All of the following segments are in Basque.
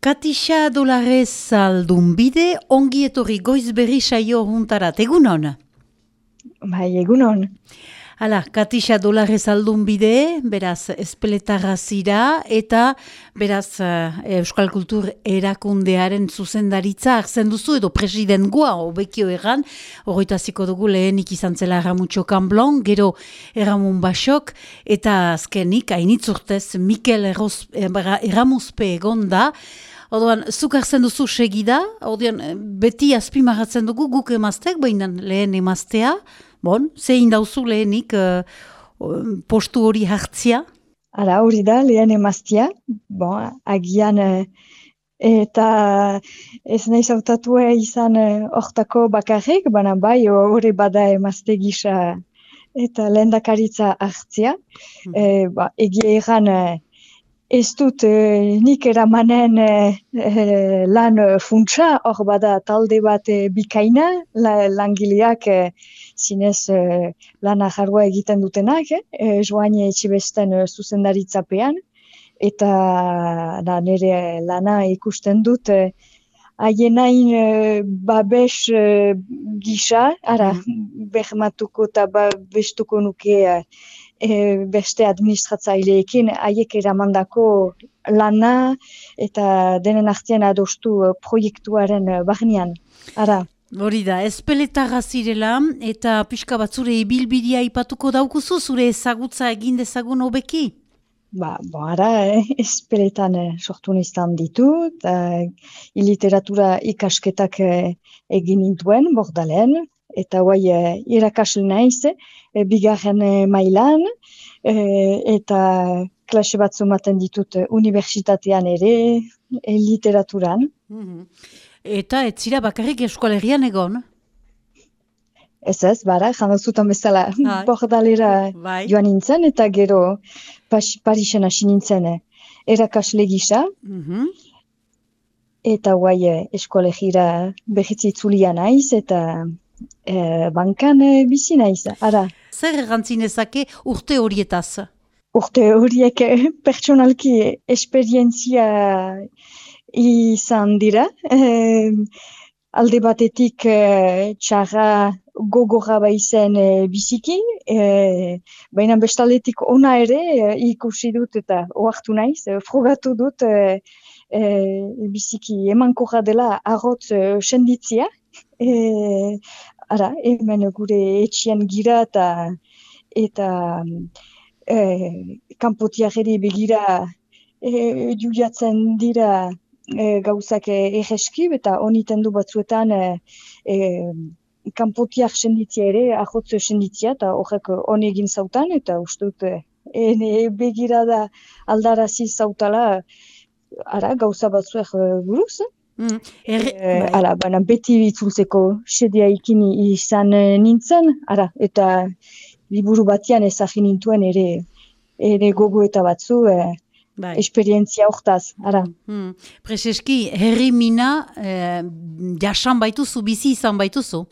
Katisa dolarez aldun bide, ongi etorri goiz berri saio juntarat, egun hon? Bai, egun. Hala, Katisa dolarez aldun bide, beraz, espeletarra zira, eta beraz, uh, Euskal Kultur erakundearen zuzendaritza hartzen duzu, edo presidengoa, obekio egan, horretaziko dugu lehenik izan zela Ramutxo Kamblon, gero Erramun Basok, eta azkenik, hainitzurtez, Mikel Erramuzpe egon da, Odoan, zuk hartzen duzu segida, odoan, beti azpimarratzen dugu guk emaztek, baina lehen emaztea, Bon, zein dauzu lehenik uh, postu hori hartzia? Ara, hori da, lehen emaztia. Bon, agian uh, eta ez nahi zautatu izan hortako uh, bakarrik, baina bai hori bada emazte gisa eta lehen dakaritza hartzia. Mm -hmm. ba, egia egan ez dut nik eramanen lan funtsa, hor bada talde bat bikaina, la, langileak zinez uh, lana jarroa egiten dutenak, eh? e, joan etxibesten uh, zuzendaritzapean, eta da, nire lana ikusten dut, uh, haienain uh, babes uh, gisa, ara, mm. behmatuko eta babestuko nuke uh, beste administratzaileekin haiek eramandako lana eta denen artean adostu proiektuaren barnean. Ara, Hori da, espeletarra zirela eta pixka bat zure ibilbidia ipatuko daukuzu, zure ezagutza egin dezagun hobeki? Ba, ara, eh, espeletan eh, sortu niztan ditut, eh, iliteratura ikasketak eh, egin nintuen, bordalen, eta guai eh, irakasle naiz, eh, bigarren mailan, eh, eta klase bat zumaten ditut universitatean ere, eh, literaturan. Mm Eta ez zira bakarrik eskualerian egon? Ez ez, bara, jandazutan bezala, bordalera bai. joan nintzen, eta gero Parisen hasi nintzen erakasle gisa. Mm Eta guai eh, eskualegira behitzitzulia naiz, eta e, bankan e, bizi naiz, ara. Zer errantzinezake urte horietaz? Urte horiek pertsonalki esperientzia izan dira. E, alde batetik e, txarra gogorra baizen e, biziki, e, baina bestaletik ona ere e, ikusi dut eta oartu naiz, e, frogatu dut e, e, biziki emankorra dela arrotz e, senditzia. E, ara, hemen gure etxien gira eta eta e, kanpotiageri begira e, juliatzen dira e, gauzak egeski, eta honiten du batzuetan e, e, kanpotiak senditzia ere, ahotzu senditzia, eta horrek hon egin zautan, eta uste dut, e, begira da aldarazi zautala, ara, gauza batzuek e, buruz, Mm, er, e, ala, baina beti bitzultzeko sedia ikini izan nintzen, ara, eta liburu batian ezagin nintuen ere, ere gogo eta batzu, e, bai. esperientzia hortaz, ara. Hmm. Prezeski, herri mina eh, jasan baituzu, bizi izan baituzu?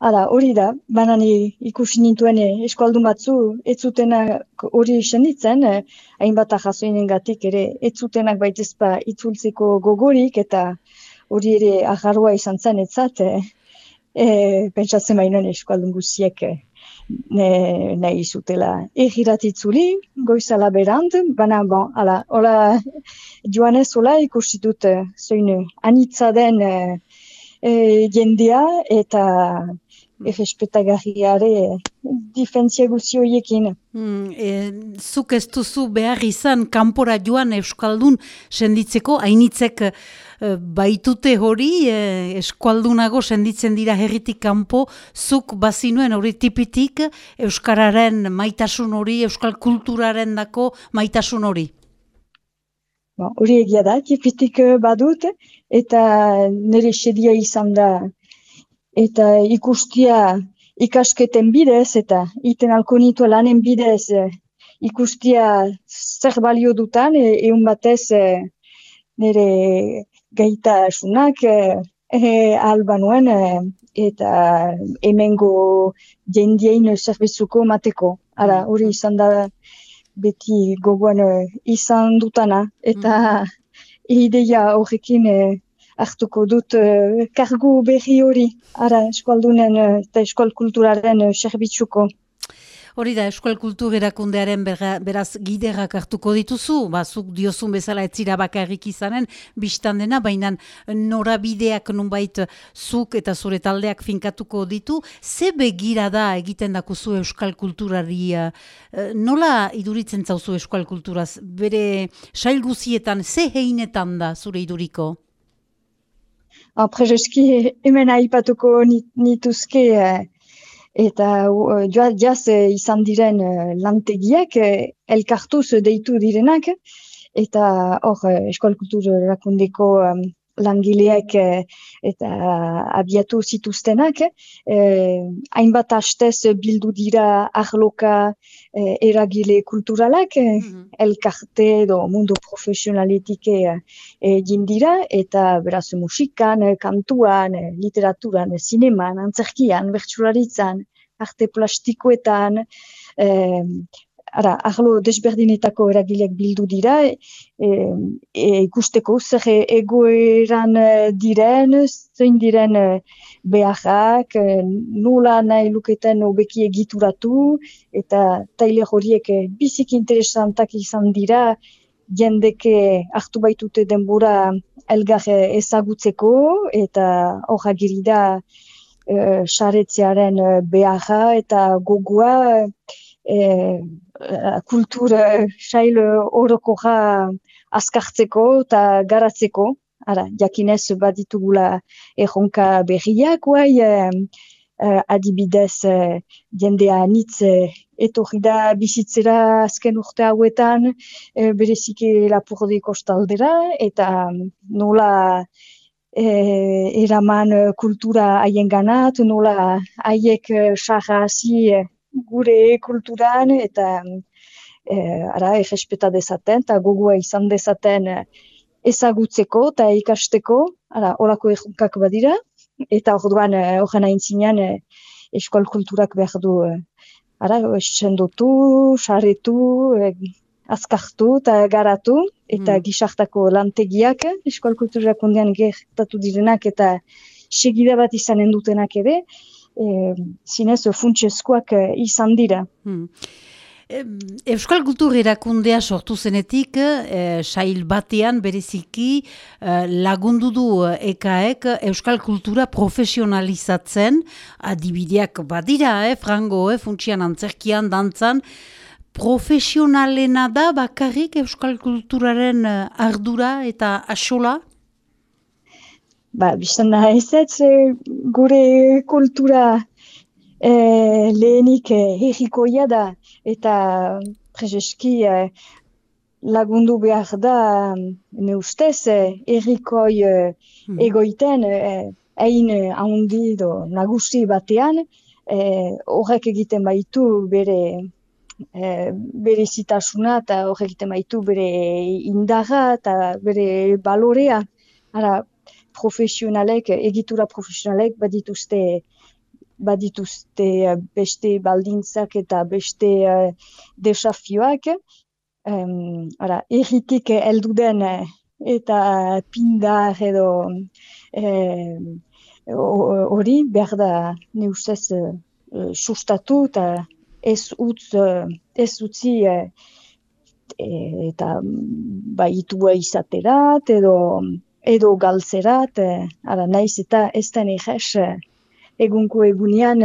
Hala, hori da, banan ikusi nintuen eh, eskualdun batzu, ez zutenak hori senditzen, eh, hainbat ahazoinen gatik ere, ez zutenak baitezpa itzultzeko gogorik, eta hori ere aharroa izan zen, ez zate, eh, pentsatzen bainoen eskualdun guziek, eh, nahi zutela. Egiratitzuli, goizala berant, baina, bon, ala, hola, joan ez hola ikusi dut, eh, zoin, anitza den e, jendea, eta errespetagarriare difentzia guzioiekin. Hmm, e, zuk ez duzu behar izan kanpora joan Euskaldun senditzeko, hainitzek e, baitute hori, e, Euskaldunago senditzen dira herritik kanpo, zuk bazinuen hori tipitik Euskararen maitasun hori, Euskal kulturaren dako maitasun hori. Ba, hori egia da, tipitik badut, eta nire sedia izan da eta ikustia ikasketen bidez eta iten alko nitu lanen bidez e, ikustia zer balio dutan e, egun batez e, nire gaita asunak e, e, alba nuen e, eta hemengo jendiein zerbitzuko mateko. Ara, hori izan da beti gogoan izan dutana. Eta mm. ideia horrekin hartuko dut kargu berri hori, ara eskualdunen eta eskual kulturaren serbitzuko. Hori da, eskual kultur erakundearen beraz giderak hartuko dituzu, bazuk diozun bezala etzira bakarrik izanen, biztan dena, baina norabideak nunbait zuk eta zure taldeak finkatuko ditu, ze begira da egiten dakuzu euskal kulturari, eh, nola iduritzen zauzu euskal kulturaz, bere sail guzietan, ze heinetan da zure iduriko? Prezeski hemen aipatuko nituzke eh, eta uh, jaz uh, izan diren uh, lantegiak uh, elkartuz deitu direnak. Eta hor uh, eskual kultur erakundeko um, langileak eta abiatu zituztenak hainbat hastez bildu dira arloka eragile kulturalak mm elkarte edo mundu profesionaletik egin dira eta beraz musikan, kantuan, literaturan, zineman, antzerkian, bertsularitzan, arte plastikoetan, eh, ara, ahlo desberdinetako eragileak bildu dira, e, ikusteko zer egoeran diren, zein diren beharrak, nula nahi luketen obeki egituratu, eta taile horiek bizik interesantak izan dira, jendeke hartu baitute denbora elgar ezagutzeko, eta hor da, e, saretzearen e, beharra eta gogua e, e kultur sail orokoja azkartzeko eta garatzeko. Ara, jakinez bat ditugula erronka berriak, guai, e, adibidez jendea nitz etorri da bizitzera azken urte hauetan e, berezike lapurde kostaldera eta nola e, eraman kultura haien ganat, nola haiek e, sarrazi e, gure kulturan eta e, ara egespeta dezaten eta gogua izan dezaten ezagutzeko eta ikasteko, ara, orako egunkak badira, eta orduan horren hain zinean eskual kulturak behar du ara, sendotu, sarretu, azkartu eta garatu, eta mm. gizartako lantegiak, eskual kulturak ondean gertatu direnak eta segida bat izanen dutenak ere, e, zinez funtsezkoak e, izan dira. Mm. Euskal Kultur erakundea sortu zenetik, e, sail batean bereziki e, lagundu du ekaek Euskal Kultura profesionalizatzen, adibideak badira, eh, frango, eh, funtsian antzerkian, dantzan, profesionalena da bakarrik euskal kulturaren eh, ardura eta asola? Ba, biztan da ez ez gure kultura e, lehenik e, da eta prezeski lagundu behar da ne ustez errikoi hmm. egoiten egin handi do nagusi batean horrek egiten baitu bere e, bere zitasuna eta horrek egiten baitu bere indarra eta bere balorea. Ara, profesionalek, egitura profesionalek badituzte badituzte beste baldintzak eta beste uh, desafioak. Um, ara, erritik elduden eta pindar edo hori eh, behar da ne ustez uh, sustatu eta ez utz, eh, ez utzi eh, eta baitua izaterat edo edo galtzerat, eh, ara naiz eta ez da neges egunko egunean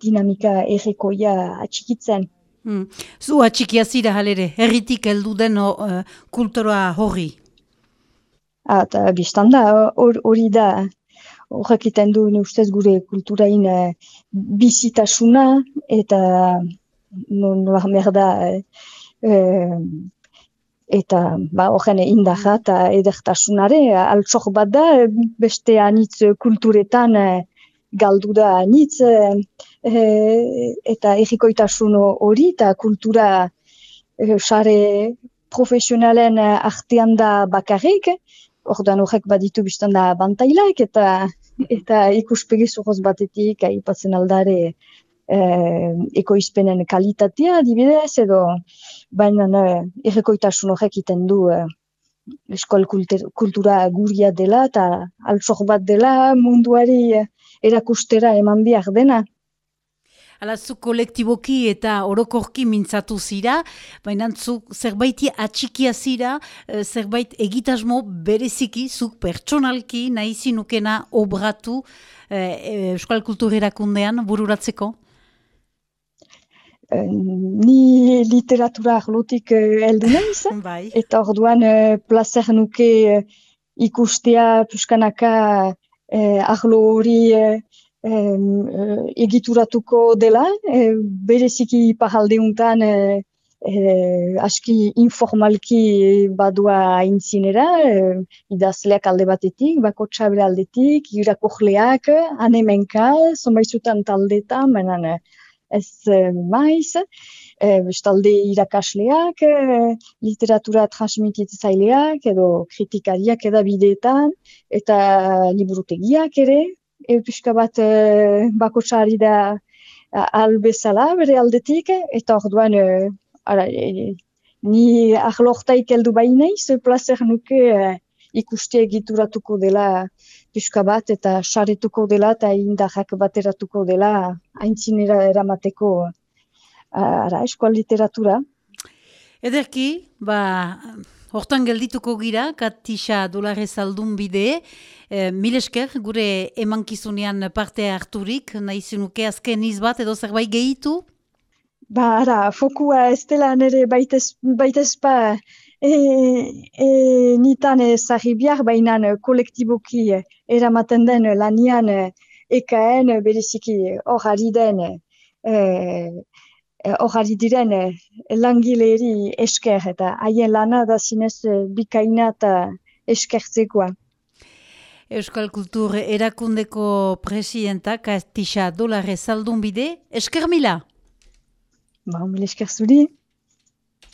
dinamika errekoia atxikitzen. Hmm. Zu atxikia zira halere, herritik heldu den uh, kultura horri? Ah, eta biztan da, hori da, horrek iten du ustez gure kulturain e, bizitasuna eta nola merda e, eta ba, horren indaja eta edertasunare altsok bat da beste anitz kulturetan e, galdu da anitz e, eta egikoitasun hori eta kultura e, sare profesionalen artean da bakarrik, ordan horrek baditu biztan da bantailaik eta eta ikuspegi zuhoz batetik aipatzen aldare eh, ekoizpenen kalitatea, dibidez, edo baina eh, errekoitasun horrek iten du eh, eskol kultura guria dela eta altzok bat dela munduari erakustera eman biak dena. Hala, zu kolektiboki eta orokorki mintzatu zira, baina zu zerbaiti atxikia zira, eh, zerbait egitasmo bereziki, zuk pertsonalki nahi zinukena obratu eh, Euskal Kulturerakundean bururatzeko? Eh, ni literatura arlotik heldu naiz, bai. eta orduan plazer nuke ikustea puskanaka arlo hori eh, egituratuko dela, eh, bereziki pahaldeuntan eh, eh, aski informalki badua aintzinera, eh, idazleak alde batetik, bako txabre aldetik, irakohleak, anemenka, zonbaizutan taldetan, menan eh, ez eh, maiz, eh, bestalde irakasleak, eh, literatura transmititzaileak, edo kritikariak edabideetan, eta liburutegiak ere, e, pixka bat e, bakotsari da albezala bere aldetik, eta orduan e, ara, e, ni ahlortaik heldu bainaiz, plazer nuke ikuste egituratuko dela pixka bat eta sarituko dela eta indarrak bateratuko dela haintzinera eramateko ara, eskual literatura. Ederki, ba, Hortan geldituko gira, katisa dolarez aldun bide, e, mil esker, gure emankizunean parte harturik, nahi zinuke azken izbat edo zerbait gehitu? Ba, ara, fokua ez dela nire baitez, baitez pa e, e, nitan ezagri bihar, baina kolektiboki eramaten den lanian ekaen bereziki hor ari den e, hori diren langileri esker eta haien lana da zinez bikaina eta eskertzekoa. Euskal Kultur erakundeko presidenta Kastisa Dolare Zaldun bide, esker mila? Ba, mila esker zuri.